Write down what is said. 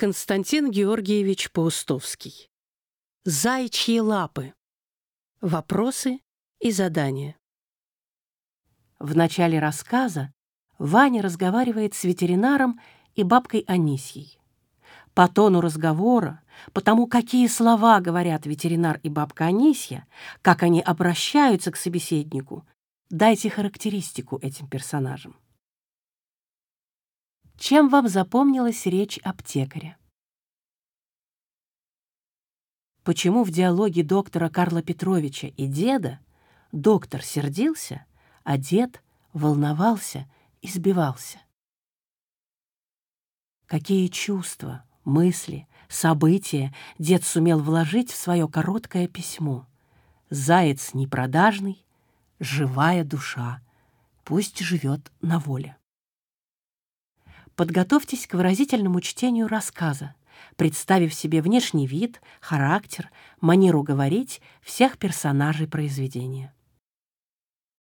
Константин Георгиевич Паустовский. Зайчьи лапы. Вопросы и задания. В начале рассказа Ваня разговаривает с ветеринаром и бабкой Анисьей. По тону разговора, по тому, какие слова говорят ветеринар и бабка Анисья, как они обращаются к собеседнику, дайте характеристику этим персонажам. Чем вам запомнилась речь аптекаря? Почему в диалоге доктора Карла Петровича и деда доктор сердился, а дед волновался и сбивался? Какие чувства, мысли, события дед сумел вложить в свое короткое письмо? Заяц непродажный, живая душа, пусть живет на воле. Подготовьтесь к выразительному чтению рассказа, представив себе внешний вид, характер, манеру говорить всех персонажей произведения.